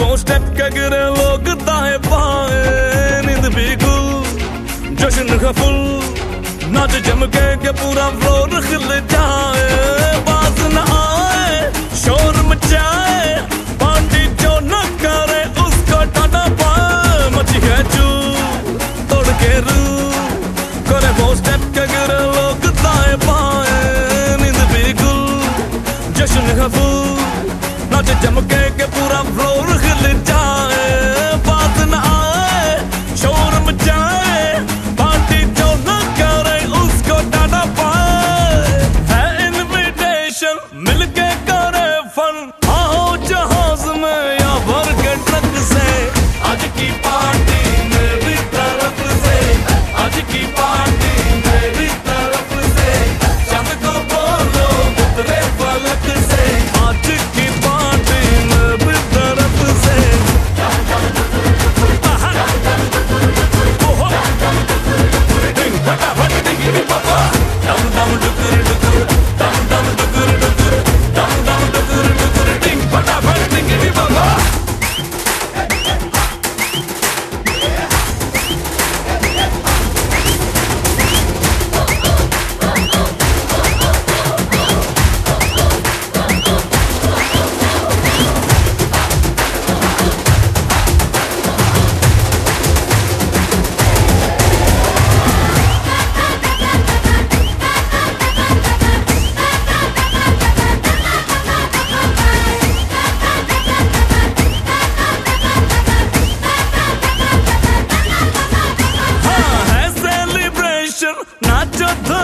वो स्टेप के गिरे लोग दाएँ बाएँ नींद भी गुल जश्न का फुल, नाच जम के के पूरा फ्लोर खिल जाए, बाज न आए, शोर मचाए, पार्टी जो न करे, उसको टाटा पाए, मची है चू तोड़ के रू, करे वो स्टेप के गिरे लोग दाएँ बाएँ नींद भी गुल जश्न का फुल, नाच जम के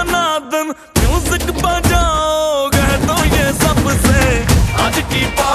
बना दिन म्यूज़िक बजाओ तो ये सबसे आज की बात